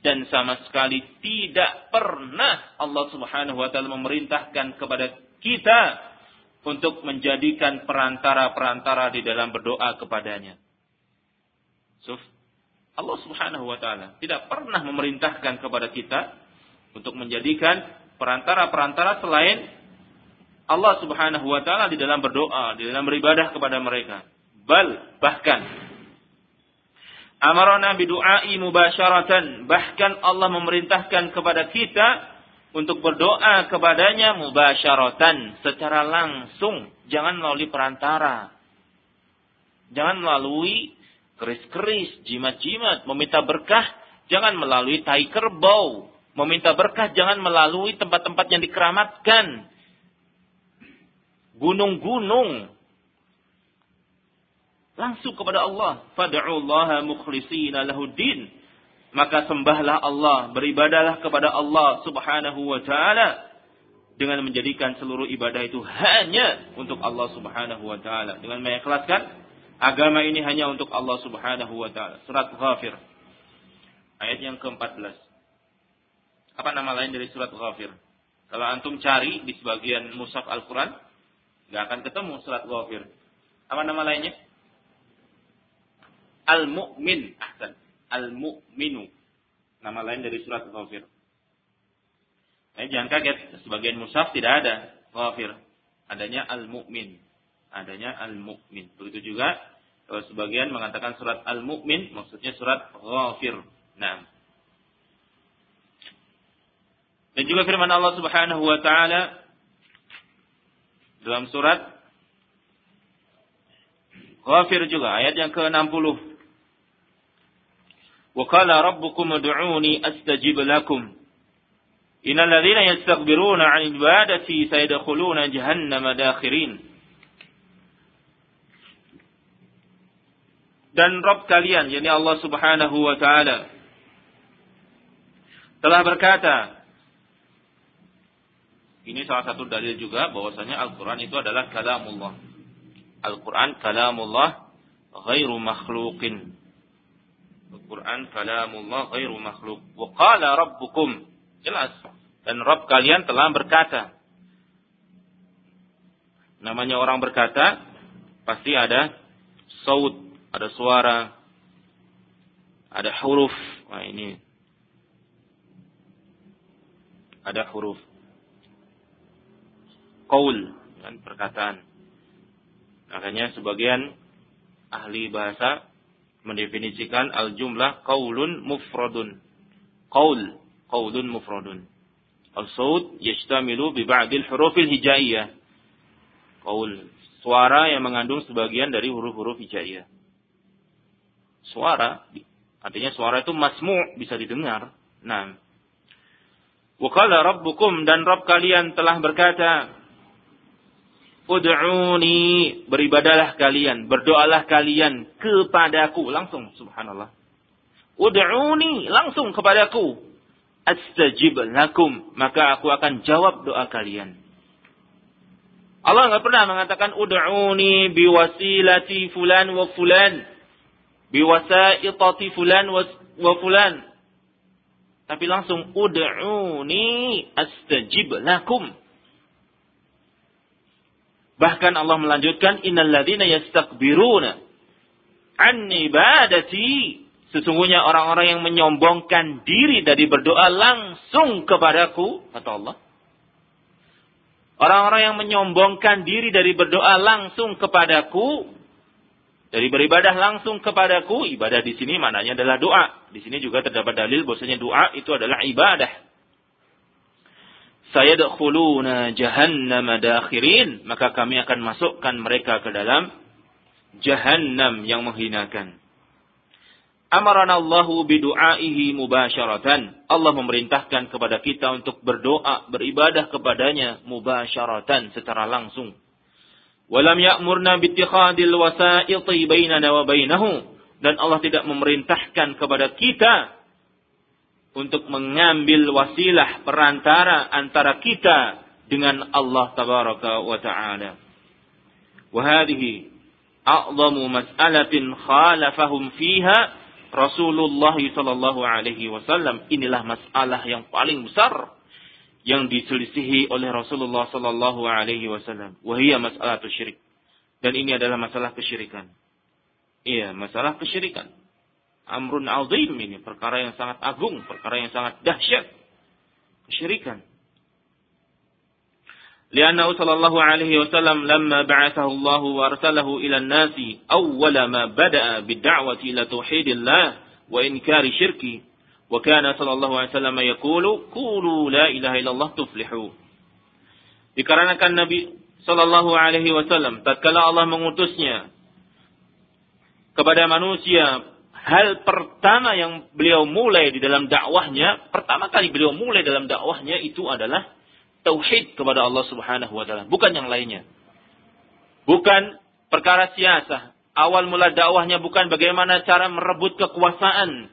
Dan sama sekali tidak pernah Allah Subhanahu wa taala memerintahkan kepada kita untuk menjadikan perantara-perantara di dalam berdoa kepadanya. Suf, Allah Subhanahu wa taala tidak pernah memerintahkan kepada kita untuk menjadikan perantara-perantara selain Allah Subhanahu wa taala di dalam berdoa, di dalam beribadah kepada mereka. Bal bahkan amarana bidu'ai mubasyaratan, bahkan Allah memerintahkan kepada kita untuk berdoa kepadanya mubasyaratan secara langsung, jangan melalui perantara. Jangan melalui keris-keris, jimat-jimat, meminta berkah jangan melalui tai kerbau, meminta berkah jangan melalui tempat-tempat yang dikeramatkan. Gunung-gunung. Langsung kepada Allah. Fad'ullaha mukhlishina lahuddin maka sembahlah Allah, beribadalah kepada Allah Subhanahu wa taala dengan menjadikan seluruh ibadah itu hanya untuk Allah Subhanahu wa taala dengan mengikhlaskan agama ini hanya untuk Allah Subhanahu wa taala. Surat Ghafir ayat yang ke-14. Apa nama lain dari surat Ghafir? Kalau antum cari di sebagian mushaf Al-Qur'an nggak akan ketemu surat Ghafir. Apa nama lainnya? Al-Mu'min. Ahsan Al-Mu'minu. Nama lain dari surat Ghafir. Nah, jangan kaget, sebagian mushaf tidak ada Ghafir. Adanya Al-Mu'min. Adanya Al-Mu'min. Begitu juga Kalau sebagian mengatakan surat Al-Mu'min, maksudnya surat Ghafir. Nah. Dan juga firman Allah Subhanahu wa taala dalam surat Ghafir juga ayat yang ke-60. Wa qala rabbukum ud'uni astajib lakum. Innal ladzina yastakbiruna 'an ibadati sayadkhuluna jahannama dakhirin. Dan Rabb kalian, yakni Allah Subhanahu wa taala telah berkata, ini salah satu dalil juga bahwasanya Al-Qur'an itu adalah kalamullah. Al-Quran kalamullah ghairu makhluqin. Al-Quran kalamullah ghairu makhluk. Wa qala rabbukum. Jelas. Dan Rabb kalian telah berkata. Namanya orang berkata, pasti ada saut, ada suara, ada huruf. Wah ini ada huruf. Qaul, kan perkataan. Makanya sebagian ahli bahasa mendefinisikan al-jumlah qaulun mufradun. Qaul, qaulun mufradun. Al-saut yashtamilu bi ba'dil hurufil hijaiyah. Qaul, suara yang mengandung sebagian dari huruf-huruf hijaiyah. Suara, artinya suara itu masmu' bisa didengar. Nah, Wa qala rabbukum dan Rabb kalian telah berkata, Ud'uni, beribadalah kalian, berdoalah kalian kepadaku. Langsung, subhanallah. Ud'uni, langsung kepadaku. Astajib lakum, maka aku akan jawab doa kalian. Allah nggak pernah mengatakan ud'uni biwasilati fulan wa fulan. Biwasaitati fulan wa fulan. Tapi langsung ud'uni astajib lakum. Bahkan Allah melanjutkan innalladzina yastakbiruna an ibadati. Sesungguhnya orang-orang yang menyombongkan diri dari berdoa langsung kepadaku kata Allah. Orang-orang yang menyombongkan diri dari berdoa langsung kepadaku dari beribadah langsung kepadaku, ibadah di sini maknanya adalah doa. Di sini juga terdapat dalil bahwasanya doa itu adalah ibadah sayadkhuluna jahannam dakhirin. Maka kami akan masukkan mereka ke dalam jahannam yang menghinakan. Amarana Allahu bidu'aihi mubasyaratan Allah memerintahkan kepada kita untuk berdoa beribadah kepadanya mubasyaratan secara langsung. Walam ya'murna bittikhadil wasa'iti bainana wa bainahu dan Allah tidak memerintahkan kepada kita untuk mengambil wasilah perantara antara kita dengan Allah tabaraka wa taala. Wa a'zamu mas'alatin khalafahum fiha Rasulullah sallallahu alaihi wasallam. Inilah masalah yang paling besar yang diselisihi oleh Rasulullah sallallahu alaihi wasallam. Wahia masalah syirik. Dan ini adalah masalah kesyirikan. Iya, masalah kesyirikan amrun azim ini perkara yang sangat agung, perkara yang sangat dahsyat. Kesyirikan. Liannahu sallallahu alaihi wasallam lamma ba'athahu Allah wa arsalahu ila an-nasi awwala ma bada'a bid-da'wati ila tauhidillah wa inkari syirki wa kana sallallahu alaihi wasallam yaqulu qulu la ilaha illallah tuflihu. Dikarenakan Nabi sallallahu alaihi wasallam tatkala Allah mengutusnya kepada manusia hal pertama yang beliau mulai di dalam dakwahnya, pertama kali beliau mulai dalam dakwahnya itu adalah tauhid kepada Allah Subhanahu wa taala, bukan yang lainnya. Bukan perkara siasa. Awal mula dakwahnya bukan bagaimana cara merebut kekuasaan.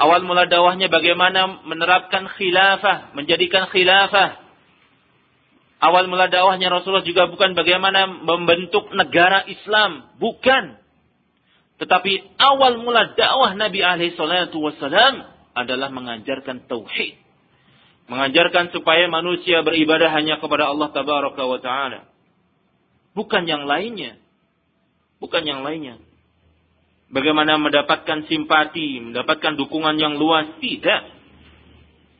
Awal mula dakwahnya bagaimana menerapkan khilafah, menjadikan khilafah. Awal mula dakwahnya Rasulullah juga bukan bagaimana membentuk negara Islam, bukan. Tetapi awal mula dakwah Nabi alaihi salatu adalah mengajarkan tauhid. Mengajarkan supaya manusia beribadah hanya kepada Allah tabaraka wa taala. Bukan yang lainnya. Bukan yang lainnya. Bagaimana mendapatkan simpati, mendapatkan dukungan yang luas, tidak.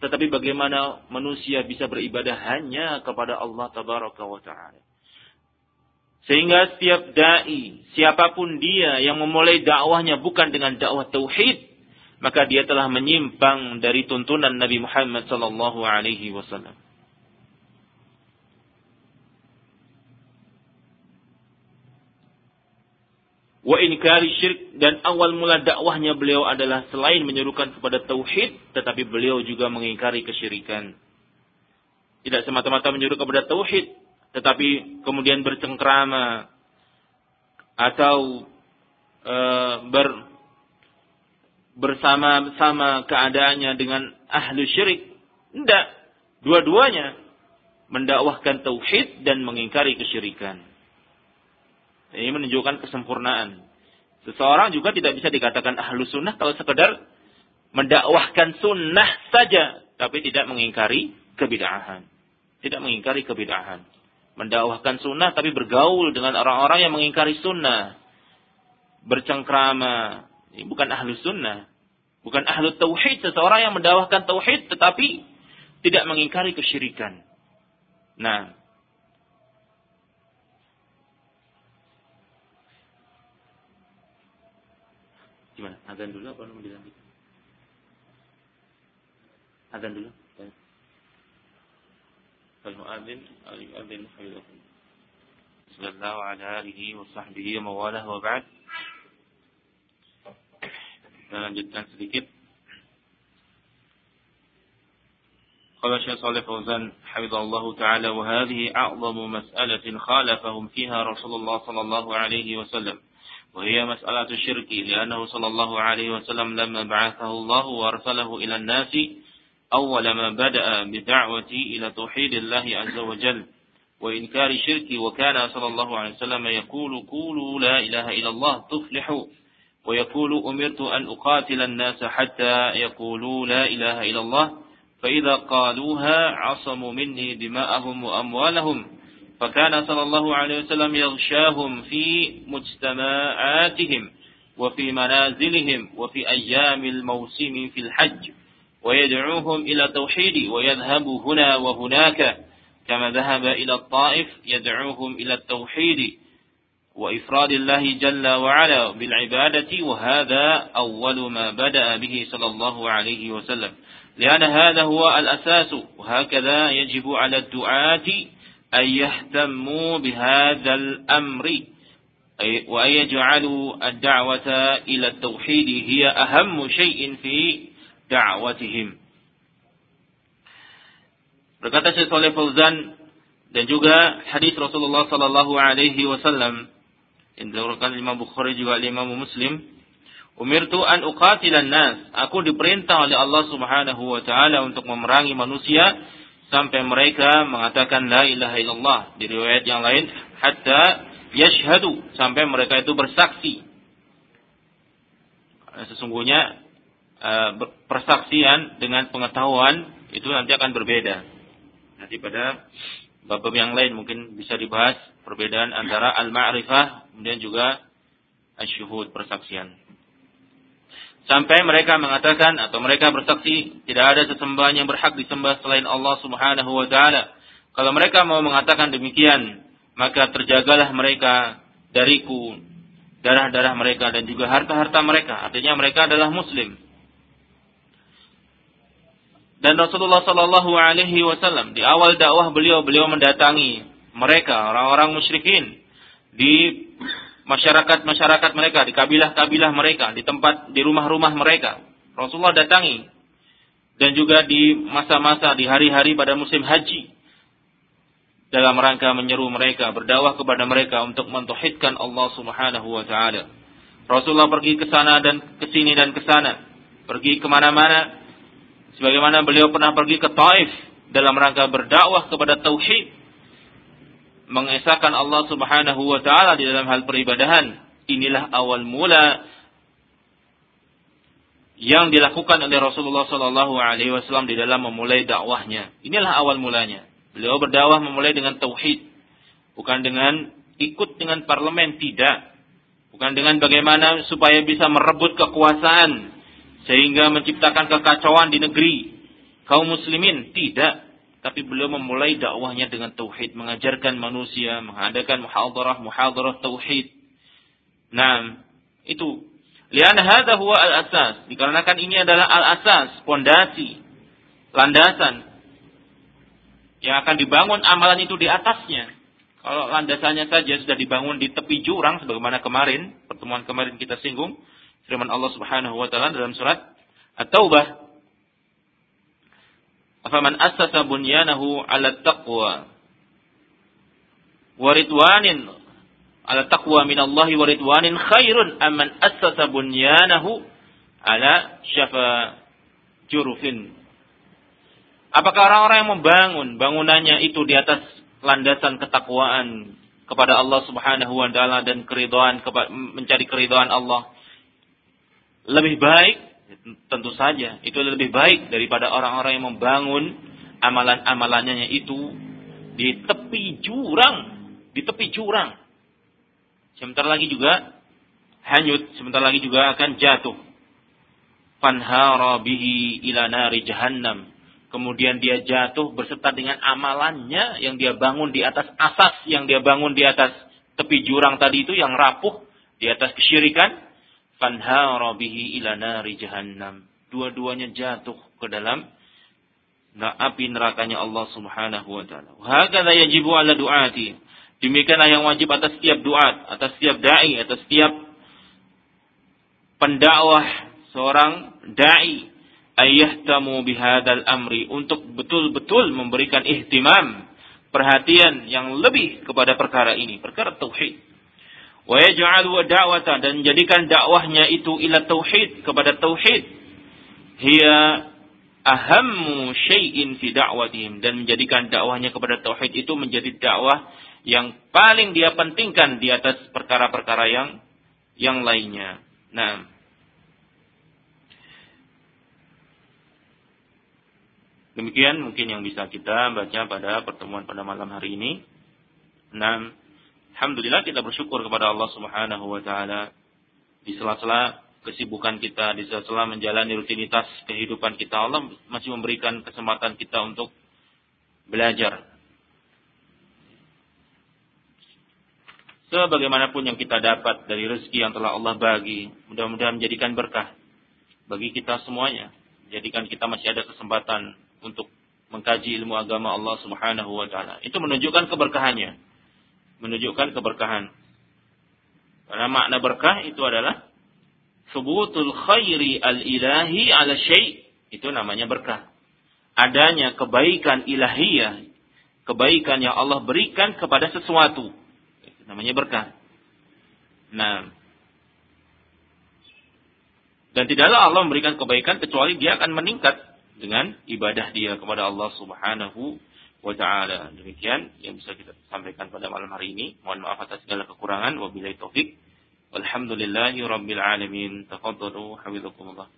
Tetapi bagaimana manusia bisa beribadah hanya kepada Allah tabaraka wa taala. Sehingga setiap dai, siapa pun dia yang memulai dakwahnya bukan dengan dakwah tauhid, maka dia telah menyimpang dari tuntunan Nabi Muhammad sallallahu alaihi wasallam. Wa inkari syirik dan awal mula dakwahnya beliau adalah selain menyerukan kepada tauhid, tetapi beliau juga mengingkari kesyirikan. Tidak semata-mata menyeru kepada tauhid, tetapi kemudian bercengkrama atau e, ber bersama-sama keadaannya dengan ahlu syirik. Tidak. Dua-duanya mendakwahkan tauhid dan mengingkari kesyirikan. Ini menunjukkan kesempurnaan. Seseorang juga tidak bisa dikatakan ahlu sunnah kalau sekedar mendakwahkan sunnah saja, tapi tidak mengingkari kebidahan. Tidak mengingkari kebidahan. Mendakwahkan sunnah tapi bergaul dengan orang-orang yang mengingkari sunnah. Bercengkrama. Ini bukan ahlu sunnah. Bukan ahlu tauhid. Seseorang yang mendakwahkan tauhid tetapi tidak mengingkari kesyirikan. Nah, Gimana? Azan dulu apa mau dilanjut? Azan dulu. فالمؤذن يؤذن حفظكم صلى الله على آله وصحبه ومواله وبعد. kita lanjutkan sedikit قال الشيخ صالح فوزان حفظه الله تعالى وهذه أعظم مسألة خالفهم فيها رسول الله صلى الله عليه وسلم وهي مسألة الشرك لأنه صلى الله عليه وسلم لما بعثه الله وأرسله إلى الناس أول ما بدأ بدعوة إلى توحيد الله عز وجل وإنكار الشرك وكان صلى الله عليه وسلم يقول قولوا لا إله إلا الله تفلحوا. ويقول أمرت أن أقاتل الناس حتى يقولوا لا إله إلا الله فإذا قالوها عصموا مني دماءهم وأموالهم. فكان صلى الله عليه وسلم يغشاهم في مجتمعاتهم وفي منازلهم وفي أيام الموسم في الحج. ويدعوهم إلى التوحيد ويذهب هنا وهناك. كما ذهب إلى الطائف يدعوهم إلى التوحيد وإفراد الله جل وعلا بالعبادة وهذا أول ما بدأ به صلى الله عليه وسلم. لأن هذا هو الأساس وهكذا يجب على الدعاة أن يهتموا بهذا الأمر وأن يجعلوا الدعوة إلى التوحيد هي أهم شيء في da'watihim. Berkata Syekh Saleh Fauzan dan juga hadis Rasulullah sallallahu alaihi wasallam yang dilakukan Imam Bukhari juga Imam Muslim, "Umirtu an uqatilan nas." Aku diperintah oleh Allah Subhanahu wa taala untuk memerangi manusia sampai mereka mengatakan la ilaha illallah. Di riwayat yang lain, hatta yashhadu sampai mereka itu bersaksi. Sesungguhnya persaksian dengan pengetahuan itu nanti akan berbeda nanti pada bab yang lain mungkin bisa dibahas perbedaan antara al-ma'rifah kemudian juga asyuhud persaksian Sampai mereka mengatakan atau mereka bersaksi tidak ada sesembahan yang berhak disembah selain Allah Subhanahu wa taala. Kalau mereka mau mengatakan demikian, maka terjagalah mereka dariku darah-darah mereka dan juga harta-harta mereka. Artinya mereka adalah muslim. Dan Rasulullah Shallallahu Alaihi Wasallam di awal dakwah beliau beliau mendatangi mereka orang-orang musyrikin di masyarakat-masyarakat mereka, di kabilah-kabilah mereka, di tempat, di rumah-rumah mereka. Rasulullah datangi. Dan juga di masa-masa, di hari-hari pada musim haji. Dalam rangka menyeru mereka, berdakwah kepada mereka untuk mentauhidkan Allah subhanahu wa ta'ala. Rasulullah pergi ke sana dan ke sini dan ke sana. Pergi ke mana-mana. Sebagaimana beliau pernah pergi ke Taif dalam rangka berdakwah kepada tauhid mengesahkan Allah Subhanahu wa taala di dalam hal peribadahan. Inilah awal mula yang dilakukan oleh Rasulullah Sallallahu Alaihi Wasallam di dalam memulai dakwahnya. Inilah awal mulanya. Beliau berdakwah memulai dengan tauhid, bukan dengan ikut dengan parlemen tidak, bukan dengan bagaimana supaya bisa merebut kekuasaan sehingga menciptakan kekacauan di negeri kaum muslimin tidak. tapi beliau memulai dakwahnya dengan tauhid, mengajarkan manusia, mengadakan muhadarah, muhadarah tauhid. Nah, itu. Lian hadha huwa al-asas. Dikarenakan ini adalah al-asas, pondasi, landasan yang akan dibangun amalan itu di atasnya. Kalau landasannya saja sudah dibangun di tepi jurang sebagaimana kemarin, pertemuan kemarin kita singgung, firman Allah Subhanahu wa taala dalam surat At-Taubah. Afaman assasa bunyanahu ala taqwa. Wa ridwanin ala taqwa min Allah wa ridwanin khairun amman assasa bunyanahu ala syafa jurufin. Apakah orang-orang yang membangun bangunannya itu di atas landasan ketakwaan kepada Allah Subhanahu wa taala dan keridhaan mencari keridhaan Allah lebih baik tentu saja itu lebih baik daripada orang-orang yang membangun amalan-amalannya itu di tepi jurang, di tepi jurang. Sebentar lagi juga hanyut, sebentar lagi juga akan jatuh. Fanhara bihi ila nari jahannam. Kemudian dia jatuh berserta dengan amalannya yang dia bangun di atas asas yang dia bangun di atas tepi jurang tadi itu yang rapuh di atas kesyirikan fanhara bihi ila nari jahannam. Dua-duanya jatuh ke dalam api nerakanya Allah Subhanahu wa taala. Hakadha yajibu ala duati. Demikianlah yang wajib atas setiap duat, atas setiap dai, atas setiap pendakwah seorang dai ayyahtamu bihadzal amri untuk betul-betul memberikan ihtimam, perhatian yang lebih kepada perkara ini, perkara tauhid wa yaj'alu da'wata dan menjadikan dakwahnya itu ila tauhid kepada tauhid hiya ahammu syai'in fi da'watihim dan menjadikan dakwahnya kepada tauhid itu menjadi dakwah yang paling dia pentingkan di atas perkara-perkara yang yang lainnya. Nah, demikian mungkin yang bisa kita baca pada pertemuan pada malam hari ini. Nah, Alhamdulillah kita bersyukur kepada Allah Subhanahu wa taala di sela-sela kesibukan kita, di sela-sela menjalani rutinitas kehidupan kita, Allah masih memberikan kesempatan kita untuk belajar. Sebagaimanapun yang kita dapat dari rezeki yang telah Allah bagi, mudah-mudahan menjadikan berkah bagi kita semuanya. Jadikan kita masih ada kesempatan untuk mengkaji ilmu agama Allah Subhanahu wa taala. Itu menunjukkan keberkahannya menunjukkan keberkahan. Karena makna berkah itu adalah subutul khairi al-ilahi ala syai' itu namanya berkah. Adanya kebaikan ilahiyah, kebaikan yang Allah berikan kepada sesuatu. Itu namanya berkah. Nah, dan tidaklah Allah memberikan kebaikan kecuali dia akan meningkat dengan ibadah dia kepada Allah Subhanahu wa taala. Demikian yang bisa kita sampaikan pada malam hari ini. Mohon maaf atas segala kekurangan. Wabillahi taufik. Walhamdulillahi rabbil alamin. Tafadhalu hafizakumullah.